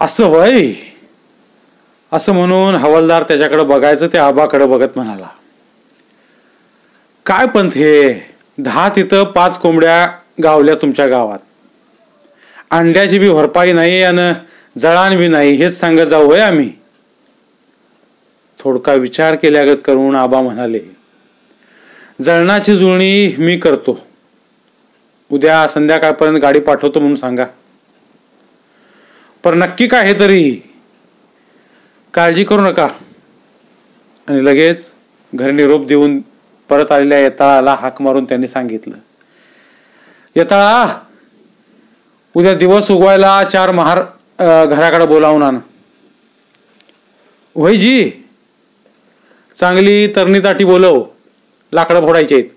असं वय? असं म्हणून हवालदार त्याच्याकडे बघायचं ते आबाकडे बघत म्हणाला. काय पंथ हे? दहा तिथं पाच कोंबड्या गावल्या तुमच्या गावात. अंड्याची बी भरपाई नाही आणि जळान बी नाही हेच सांगत जाऊ होय आम्ही. थोडका विचार केल्यागत करून आबा म्हणाले जळणाची जुळणी मी करतो. उद्या संध्याकाळपर्यंत गाडी पाठवतो म्हणून सांगा. पण नक्की काय हे तरी? काळजी करू नका. आणि लगेच घरी निरोप देऊन परत आलेल्या येताळाला हाक मारून त्यांनी सांगितलं. येताळा उद्या दिवस उगवायला चार महार घराकडे बोलावून आण. होय जी चांगली तरणी ताटी बोलव लाकडं फोडायचे आहेत.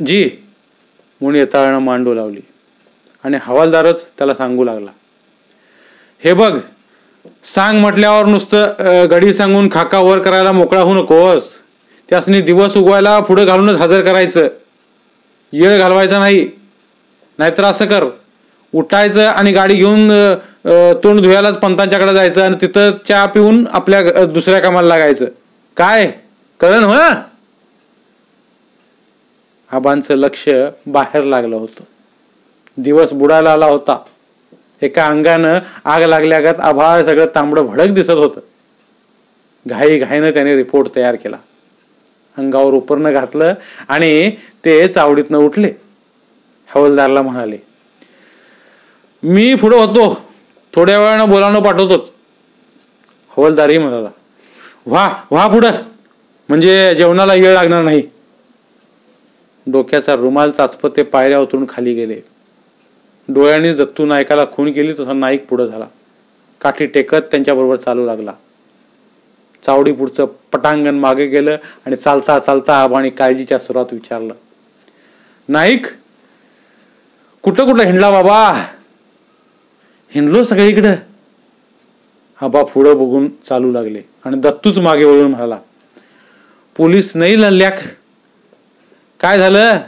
जी म्हणून येताळानं मांडू लावली. आणि हवालदारच त्याला सांगू लागला. हे बघ सांग म्हटल्यावर नुसतं घडी गडी सांगून खाका वर करायला मोकळा होऊ नकोस. त्यासनी दिवस उगवायला पुढे घालूनच हजर करायचं. येळ घालवायचा नाही. नाहीतर असं कर. उठायचं आणि गाडी घेऊन तोंड धुयालाच पंतांच्याकडे जायचं आणि तिथं चहा पिऊन आपल्या दुसऱ्या कामाला लागायचं. काय? कळलं ना आबांचं लक्ष बाहेर लागलं होतं. दिवस बुडायला आला होता. एका अंगानं आग लागल्यागत आभाळ सगळं तांबडं भडक दिसत होतं. घाई घाईनं त्याने रिपोर्ट तयार केला. अंगावर उपरणं घातलं आणि ते चावडीतनं उठले. हवलदारला म्हणाले मी पुढं होतो. थोड्या वेळानं बोलावणं पाठवतोच. हवलदारही म्हणाला व्हा व्हा पुढं. म्हणजे जेवणाला येळ लागणार नाही. डोक्याचा रुमाल चाचपत ते पायऱ्या उतरून खाली गेले. डोळ्यांनी दत्तू नायकाला खून केली तसा नाईक पुढं झाला. काठी टेकत त्यांच्याबरोबर चालू लागला. चावडी पुढचं पटांगण मागे गेलं आणि चालता चालता आबाणी काळजीच्या सुरात विचारलं नाईक कुठं कुठं हिंडला बाबा? हिंडलो सगळीकडं. आबा पुढं बघून चालू लागले आणि दत्तूच मागे वळून म्हणाला पोलीस नाही लल्याक काय झालं?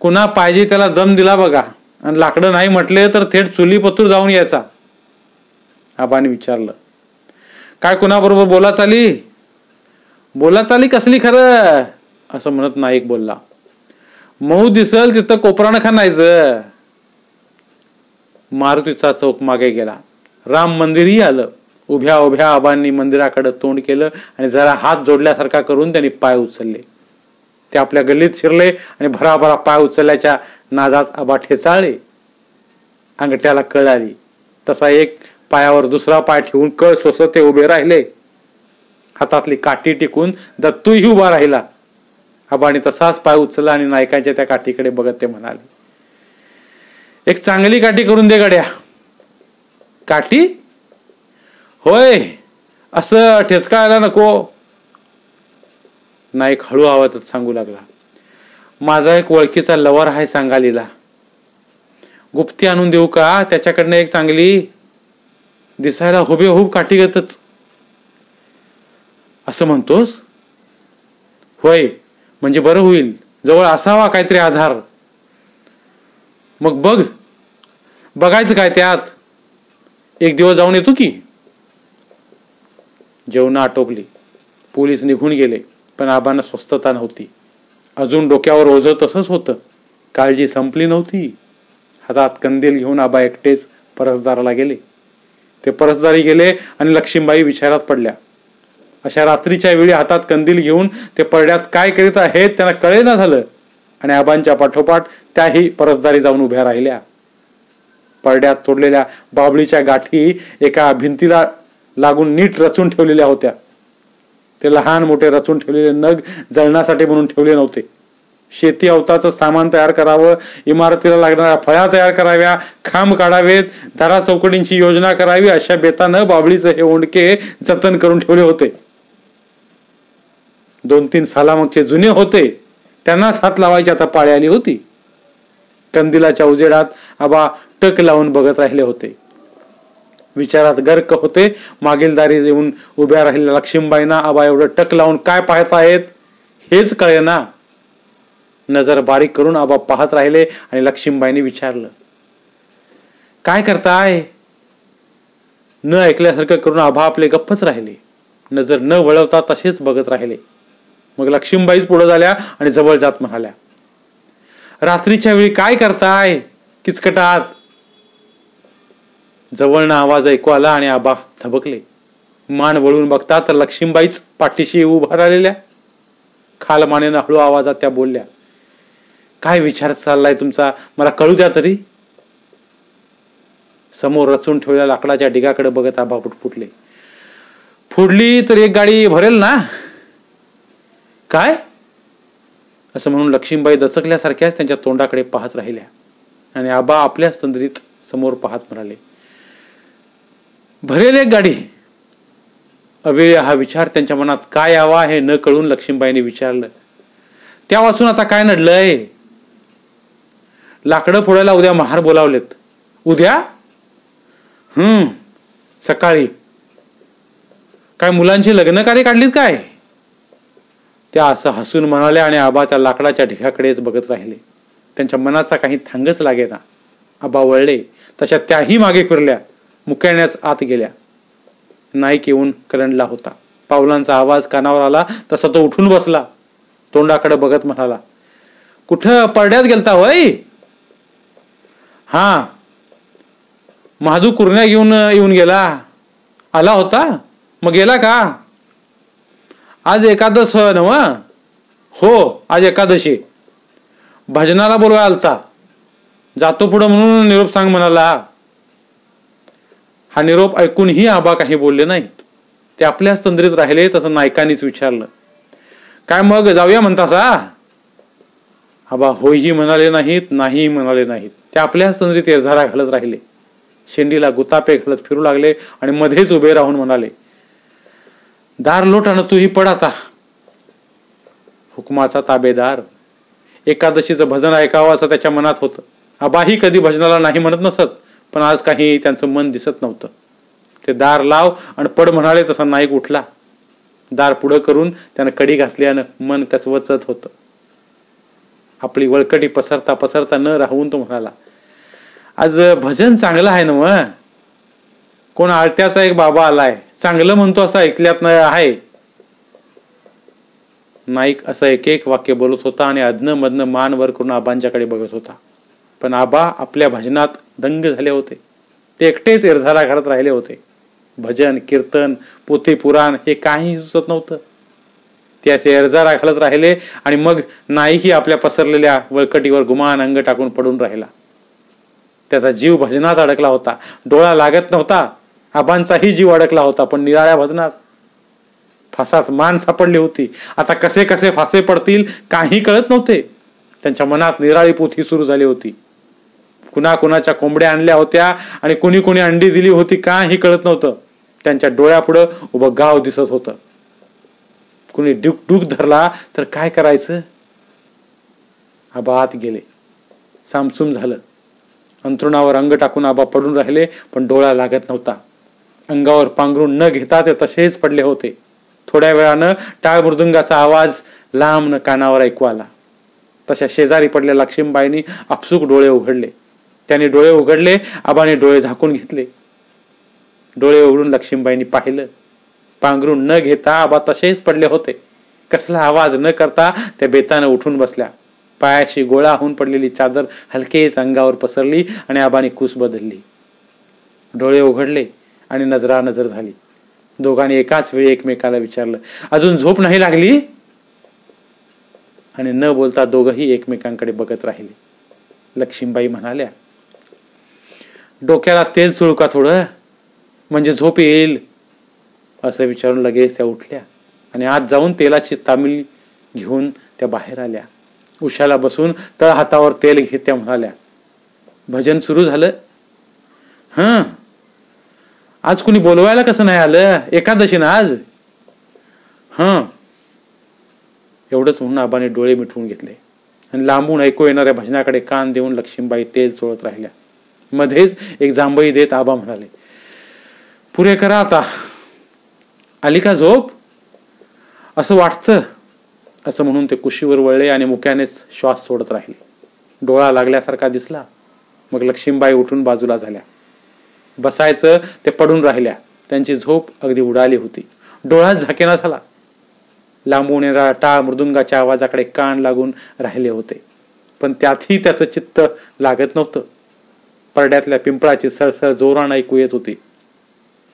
कुणा पाहिजे त्याला दम दिला बघा. आणि लाकडं नाही म्हटले तर थेट चुलीपत्र जाऊन यायचा. आबाने विचारलं काय कुणाबरोबर बोला चाली? बोला चाली कसली खरं? असं म्हणत नाईक बोलला मऊ दिसल तिथं कोपरानं खाणायचं मारुतीचा चौक मागे गेला. राम मंदिरही आलं. उभ्या उभ्या आबांनी मंदिराकडे तोंड केलं आणि जरा हात जोडल्यासारखा करून त्यांनी पाय उचलले. ते आपल्या गल्लीत शिरले आणि भराभरा पाय उचलल्याच्या नादात आबा ठेचाळे अंगठ्याला कळ आली तसा एक पायावर दुसरा पाय ठेवून कळ सोसत ते उभे राहिले. हातातली काठी टिकून दत्तूही उभा राहिला. आबाने तसाच पाय उचलला आणि नायकांच्या त्या काठीकडे बघत ते म्हणाले एक चांगली काठी करून दे गड्या. काठी? होय असं ठेचकायला नको. नाईक हळू आवाजात सांगू लागला. माझा एक ओळखीचा लवर आहे सांगालीला. गुप्ती आणून देऊ का? त्याच्याकडनं एक चांगली दिसायला हुबेहूब काठी घेतच. असं म्हणतोस? होय म्हणजे बरं होईल. जवळ असावा काहीतरी आधार. मग बघ. बघायचं काय त्यात? एक दिवस जाऊन येतो की? जेवण आटोपली. पोलीस निघून गेले पण आबांना स्वस्थता नव्हती. अजून डोक्यावर ओझ तसंच होतं. काळजी संपली नव्हती. हातात कंदील घेऊन आबा एकटेच परसदाराला गेले. ते परसदारी गेले आणि लक्ष्मीबाई विचारात पडल्या. अशा रात्रीच्या वेळी हातात कंदील घेऊन ते पडड्यात काय करीत आहेत त्यांना कळेना झालं आणि आबांच्या पाठोपाठ त्याही परसदारी जाऊन उभ्या राहिल्या. पडड्यात तोडलेल्या बाबळीच्या गाठी एका भिंतीला लागून नीट रचून ठेवलेल्या होत्या. ते लहान मोठे रचून ठेवलेले नग जळण्यासाठी म्हणून ठेवले नव्हते. शेती अवताचं सामान तयार करावं इमारतीला लागणाऱ्या फळ्या तयार कराव्या खांब काढावेत दारा चौकटींची योजना करावी अशा बेतानं बाबळीचं हे ओंडके जतन करून ठेवले होते. दोन तीन सालामागचे जुने होते त्यांनाच हात लावायची आता पाळी आली होती. कंदिलाच्या उजेडात आबा टक लावून बघत राहिले होते. विचारात गर्क होते. मागील दारी येऊन उभ्या राहिलेल्या लक्ष्मीबाईंना आबा एवढं टक लावून काय पाहत आहेत? हेच कळे ना नजर बारीक करून आबा पाहत राहिले आणि लक्ष्मीबाईंनी विचारलं काय करताय? न ऐकल्यासारखं करून आभा आपले गप्पच राहिले. नजर न वळवता तसेच बघत राहिले. मग लक्ष्मीबाईच पुढे झाल्या आणि जवळ जात म्हणाल्या रात्रीच्या वेळी काय करताय? किचकटात. जवळना आवाज ऐकू आला आणि आबा थबकले. मान वळून बघता तर लक्ष्मीबाईच पाठीशी उभा राहिलेल्या. खाल मानेनं हळू आवाजात त्या बोलल्या काय विचार चाललाय तुमचा? मला कळू द्या तरी. समोर रचून ठेवलेल्या लाकडाच्या ढिगाकडे बघत आबा फुटफुटले फुडली तर एक गाडी भरेल ना? काय? असं म्हणून लक्ष्मीबाई दचकल्यासारख्याच त्यांच्या तोंडाकडे पाहत राहिल्या आणि आबा आपल्याच तंद्रीत समोर पाहत म्हणाले भरेल एक गाडी. अवेळ हा विचार त्यांच्या मनात काय यावा हे न कळून लक्ष्मीबाईने विचारलं. त्या वाचून आता काय नडलंय? लाकडं फोडायला उद्या महार बोलावलेत. उद्या? हम्म सकाळी. काय मुलांची लग्न कार्य काढलीत काय? त्या असं हसून म्हणाल्या आणि आबा त्या लाकडाच्या ढिगाकडेच बघत राहिले. त्यांच्या मनाचा काही थांगच लागेना. आबा वळले. तशा त्याही मागे फिरल्या. मुक्याण्याच आत गेल्या. नाईक येऊन करंडला होता. पावलांचा आवाज कानावर आला तसा तो उठून बसला. तोंडाकडे बघत म्हणाला कुठं परड्यात गेलता होय? हा. महादू कुरण्या घेऊन येऊन गेला. आला होता? मग गेला का? आज एकादश नव हो आज एकादशी. भजनाला बोलवा आलता. जातो पुढं म्हणून निरोप सांग म्हणाला. हा निरोप ऐकूनही आबा काही बोलले नाहीत. ते आपल्याच तंद्रीत राहिले तसं नायकानीच विचारलं. काय मग जाऊया म्हणतासा आबा होईही म्हणाले नाहीत नाही म्हणाले नाहीत. ते आपल्याच तंद्रीत एरझारा घालत राहिले. शेंडीला गुतापे घालत फिरू लागले आणि मध्येच उभे राहून म्हणाले दार लोटानं तूही पड आता. हुकमाचा ताबेदार. एकादशीचं भजन ऐकावं असं त्याच्या मनात होतं. आबाही कधी भजनाला नाही म्हणत नसत. पण आज काही त्यांचं मन दिसत नव्हतं. ते दार लाव आणि पड म्हणाले तसा नाईक उठला. दार पुढं करून त्यानं कडी घातल्यानं मन कचवचत होतं. आपली वळकटी पसरता पसरता न राहून तो म्हणाला आज भजन चांगलं आहे ना मग कोण आळत्याचा एक बाबा आलाय. चांगलं म्हणतो असं ऐकल्यात आहे. नाईक असं एक एक वाक्य बोलत होता आणि अधनं मधनं मान वर करून आबांच्याकडे बघत होता. पण आबा आपल्या भजनात दंग झाले होते. ते एकटेच एरझारा घालत राहिले होते. भजन कीर्तन पोथी पुराण हे काही सुचत नव्हतं. ते असे एरझारा घालत राहिले आणि मग नाहीही आपल्या पसरलेल्या वळकटीवर गुमान अंग टाकून पडून राहिला. त्याचा जीव भजनात अडकला होता. डोळा लागत नव्हता. आबांचाही जीव अडकला होता पण निराळ्या भजनात. फासात मान सापडली होती. आता कसे कसे फासे पडतील काही कळत नव्हते. त्यांच्या मनात निराळी पोथी सुरू झाली होती. कुणा कुणाच्या कोंबड्या आणल्या होत्या आणि कुणी कुणी अंडी दिली होती का हे कळत नव्हतं. त्यांच्या डोळ्यापुढं उभं गाव दिसत होतं. कुणी डुक डुक धरला तर काय करायचं? आबा आत गेले. सामसूम झालं. अंतरुणावर अंग टाकून आबा पडून राहिले पण डोळा लागत नव्हता. अंगावर पांघरून न घेता ते तसेच पडले होते. थोड्या वेळानं टाळ मृदुंगाचा आवाज लांब न कानावर ऐकू आला. तशा शेजारी पडलेल्या लक्ष्मीबाईंनी आपसूक डोळे उघडले. त्याने डोळे उघडले आबाने डोळे झाकून घेतले. डोळे उघडून लक्ष्मीबाईंनी पाहिलं. पांघरून न घेता आबा तसेच पडले होते. कसला आवाज न करता त्या बेतानं उठून बसल्या. पायाशी गोळा होऊन पडलेली चादर हलकेच अंगावर पसरली आणि आबाने कुस बदलली. डोळे उघडले आणि नजरा नजर झाली. दोघांनी एकाच वेळी एकमेकाला विचारलं अजून झोप नाही लागली? आणि न बोलता दोघही एकमेकांकडे बघत राहिले. लक्ष्मीबाई म्हणाल्या डोक्याला तेल चुळू का थोडं? म्हणजे झोप येईल? असं विचारून लगेच त्या उठल्या. आणि आज जाऊन तेलाची तामिल घेऊन त्या बाहेर आल्या. उशाला बसून तळ हातावर तेल घेत त्या म्हणाल्या भजन सुरू झालं? हं. आज कुणी बोलवायला कसं नाही आलं? एकादशी ना आज? हं. एवढंच म्हणून आबाने डोळे मिटवून घेतले. आणि लांबून ऐकू येणाऱ्या भजनाकडे कान देऊन लक्ष्मीबाई तेल चोळत राहिल्या. मध्येच एक जांभई देत आबा म्हणाले पुरे करा आता. आली का झोप. असं वाटतं असं म्हणून ते कुशीवर वळले आणि मुक्यानेच श्वास सोडत राहिले. डोळा लागल्यासारखा दिसला. मग लक्ष्मीबाई उठून बाजूला झाल्या. बसायचं ते पडून राहिल्या. त्यांची झोप अगदी उडाली होती. डोळा झाकेना झाला. लांबून येणारा टाळ मृदुंगाच्या आवाजाकडे कान लागून राहिले होते. पण त्यातही त्याचं चित्त लागत नव्हतं. परड्यातल्या पिंपळाची सळसळ जोरानं ऐकू येत होती.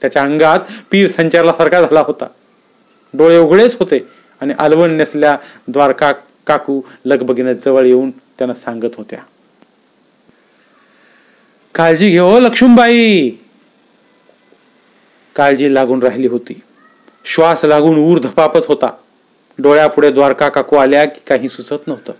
त्याच्या अंगात पीर संचारल्यासारखा झाला होता. डोळे उघडेच होते आणि अलवण नेसल्या द्वारका काकू लगबगीने जवळ येऊन त्यांना सांगत होत्या. काळजी घेऊ हो, लक्ष्मीबाई. काळजी लागून राहिली होती. श्वास लागून ऊर धपापत होता. डोळ्यापुढे द्वारका काकू आल्या की काही सुचत नव्हतं.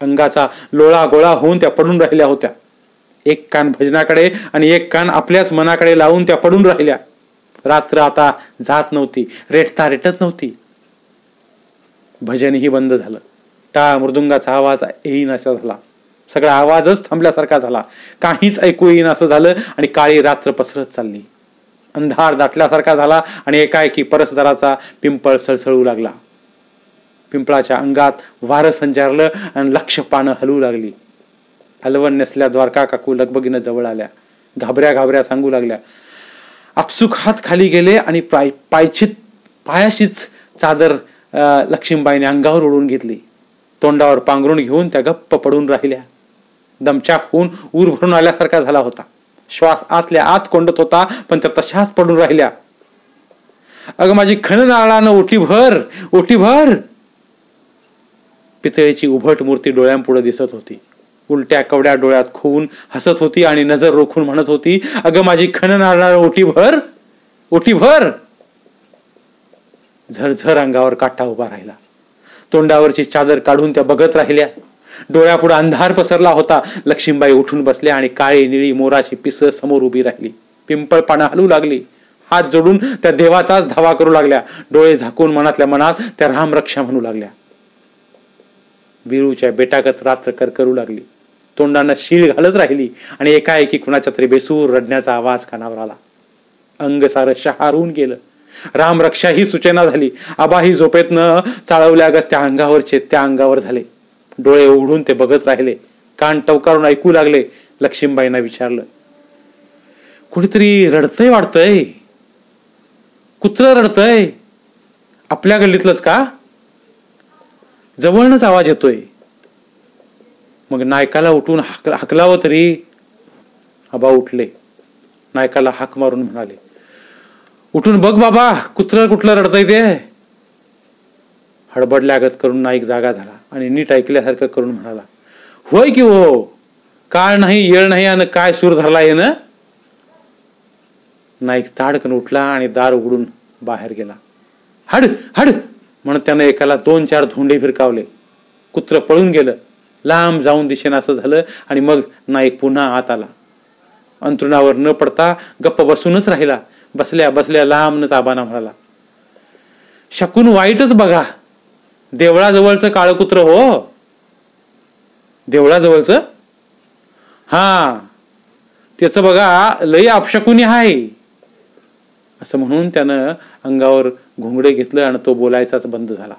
अंगाचा लोळा गोळा होऊन त्या पडून राहिल्या होत्या. एक कान भजनाकडे आणि एक कान आपल्याच मनाकडे लावून त्या पडून राहिल्या. रात्र आता जात नव्हती रेटता रेटत नव्हती. भजनही बंद झालं. टाळ मृदुंगाचा आवाज येईन असा झाला. सगळा आवाजच थांबल्यासारखा झाला. काहीच ऐकू येईन असं झालं आणि काळी रात्र पसरत चालली. अंधार दाटल्यासारखा झाला आणि एकाएकी परसदाराचा पिंपळ सळसळू लागला. पिंपळाच्या अंगात वारं संचारलं आणि लक्ष पानं हलवू लागली. हलवण नसल्या द्वारका काकू लगबगीनं जवळ आल्या. घाबऱ्या घाबऱ्या सांगू लागल्या. आपसुक हात खाली गेले आणि पाय पायचित पायाशीच चादर लक्ष्मीबाईने अंगावर ओढून घेतली. तोंडावर पांघरून घेऊन त्या गप्प पडून राहिल्या. दमचाक होऊन ऊर भरून आल्यासारखा झाला होता. श्वास आतल्या आत कोंडत होता पण त्या तशाच पडून राहिल्या. अगं माझी खण नाळानं ओटी भर ओटी भर! पितळेची उभट मूर्ती डोळ्यांपुढे दिसत होती. उलट्या कवड्या डोळ्यात खोवून हसत होती आणि नजर रोखून म्हणत होती अगं माझी खण नारळा ओटी भर ओटी भर झरझर अंगावर काठा उभा राहिला. तोंडावरची चादर काढून त्या बघत राहिल्या. डोळ्यापुढे अंधार पसरला होता. लक्ष्मीबाई उठून बसल्या आणि काळी निळी मोराची पिस समोर उभी राहिली. पिंपळ पानं हलू लागली. हात जोडून त्या देवाचाच धावा करू लागल्या. डोळे झाकून मनातल्या मनात त्या रामरक्षा म्हणू लागल्या. विरूच्या बेटागत रात्र कर करू लागली. तोंडांना शीळ घालत राहिली आणि एकाएकी कुणाच्या तरी बेसूर रडण्याचा आवाज कानावर आला. अंग सारं शहारून गेलं. रामरक्षा ही सूचना झाली. आबाही झोपेतनं चाळवल्यागत त्या अंगावरचे त्या अंगावर झाले. डोळे उघडून ते बघत राहिले. कान टवकारून ऐकू लागले. लक्ष्मीबाईंना विचारलं कुणीतरी रडतय वाटतय? कुत्र रडतय? आपल्या गल्लीतलंच का? जवळनच आवाज येतोय. मग नायकाला उठून हाक हाकलावं तरी आबा उठले. नायकाला हाक मारून म्हणाले उठून बघ बाबा कुत्र कुठलं रडतय ते. हडबडल्यागत करून नाईक जागा झाला आणि नीट ऐकल्यासारखं करून म्हणाला होय की हो काळ नाही येळ नाही आणि काय सूर धरला ये ना नाईक ताडकन उठला आणि दार उघडून बाहेर गेला. हड हड म्हणून त्यानं एकाला दोन चार धोंडे फिरकावले. कुत्र पळून गेलं. लांब जाऊन दिशेनं असं झालं आणि मग नाईक पुन्हा आत आला. अंतरुणावर न पडता गप्प बसूनच राहिला. बसल्या बसल्या लांबनच आबाना म्हणाला शकून वाईटच बघा. देवळाजवळचं काळ कुत्र हो. देवळाजवळचं? हा. त्याच बघा लय आपशकुनी आहे असं म्हणून त्यानं अंगावर घोंगडे घेतलं आणि तो बोलायचाच बंद झाला.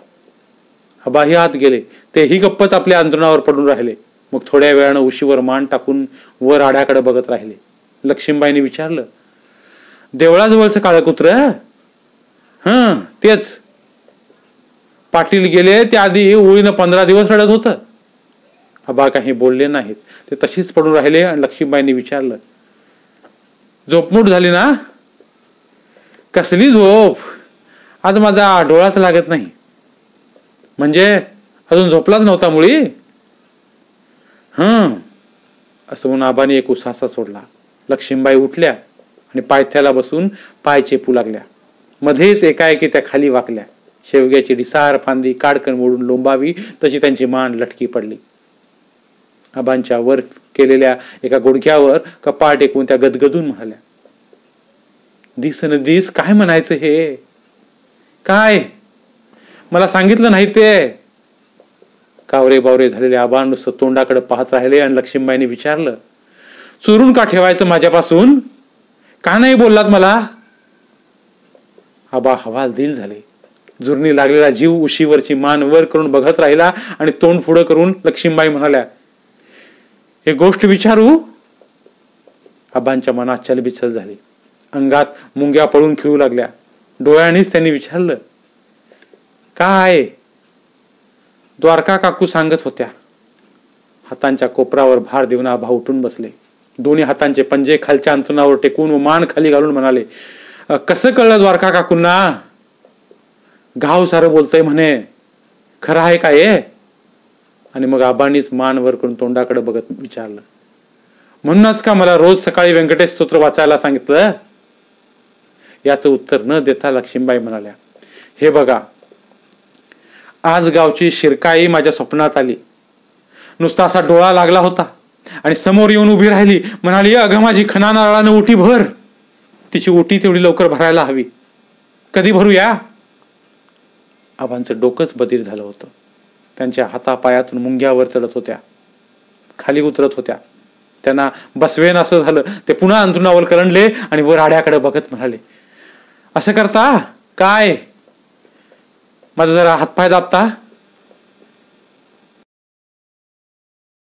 अबाही आत गेले. तेही गप्पच आपल्या अंतरुणावर पडून राहिले. मग थोड्या वेळानं उशीवर मान टाकून वर आड्याकडे बघत राहिले. लक्ष्मीबाईने विचारलं देवळाजवळचं काळ कुत्र ह? तेच. पाटील गेले त्या आधी ओळीनं पंधरा दिवस रडत होतं. आबा काही बोलले नाहीत. ते तशीच पडून राहिले आणि लक्ष्मीबाईंनी विचारलं झोपमूट झाली ना? कसली झोप? आज माझा डोळाच लागत नाही. म्हणजे? अजून झोपलाच नव्हता मुळी? हं. असं म्हणून आबाने एक उसासा सोडला. लक्ष्मीबाई उठल्या आणि पायथ्याला बसून पाय चेपू लागल्या. मध्येच एकाएकी त्या खाली वाकल्या. शेवग्याची डिसार फांदी काडकन मोडून लोंबावी तशी त्यांची मान लटकी पडली. आबांच्या वर केलेल्या एका गुडघ्यावर कपाळ टेकून त्या गदगदून म्हणाल्या दिस न दिस काय म्हणायचं हे? काय? मला सांगितलं नाही ते. कावरे बावरे झालेले आबा नुसतं तोंडाकडे पाहत राहिले आणि लक्ष्मीबाईने विचारलं चुरून का ठेवायचं माझ्यापासून? का नाही बोललात मला? आबा हवाल दिल झाले. जुरणी लागलेला जीव उशीवरची मान वर करून बघत राहिला आणि तोंड पुढं करून लक्ष्मीबाई म्हणाल्या हे गोष्ट विचारू? आबांच्या मनात चलबिचल झाली. अंगात मुंग्या पळून खिळू लागल्या. डोळ्यानेच त्यांनी विचारलं काय? द्वारका काकू सांगत होत्या. हातांच्या कोपरावर भार देऊन आभा उठून बसले. दोन्ही हातांचे पंजे खालच्या अंतुनावर टेकून व मान खाली घालून म्हणाले कसं कळलं द्वारका काकूंना? गाव सारं बोलतय म्हणे. खरं आहे का ये आणि मग आबांनीच मान वर करून तोंडाकडे बघत विचारलं म्हणूनच का मला रोज सकाळी व्यंकटेश स्तोत्र वाचायला सांगितलं? याचं उत्तर न देता लक्ष्मीबाई म्हणाल्या हे बघा आज गावची शिरकाई माझ्या स्वप्नात आली. नुसता असा डोळा लागला होता आणि समोर येऊन उभी राहिली. म्हणाली अगं माझी खना नारळानं उठी भर. तिची उटी तेवढी लवकर भरायला हवी. कधी भरूया आबांचं डोकंच बधीर झालं होतं. त्यांच्या हातापायातून मुंग्यावर चढत होत्या. खाली उतरत होत्या. त्यांना बसवेन असं झालं. ते पुन्हा अंतरुणावर करंडले आणि वर आड्याकडे बघत म्हणाले असं करता? काय? माझा जरा हातपाय दाबता.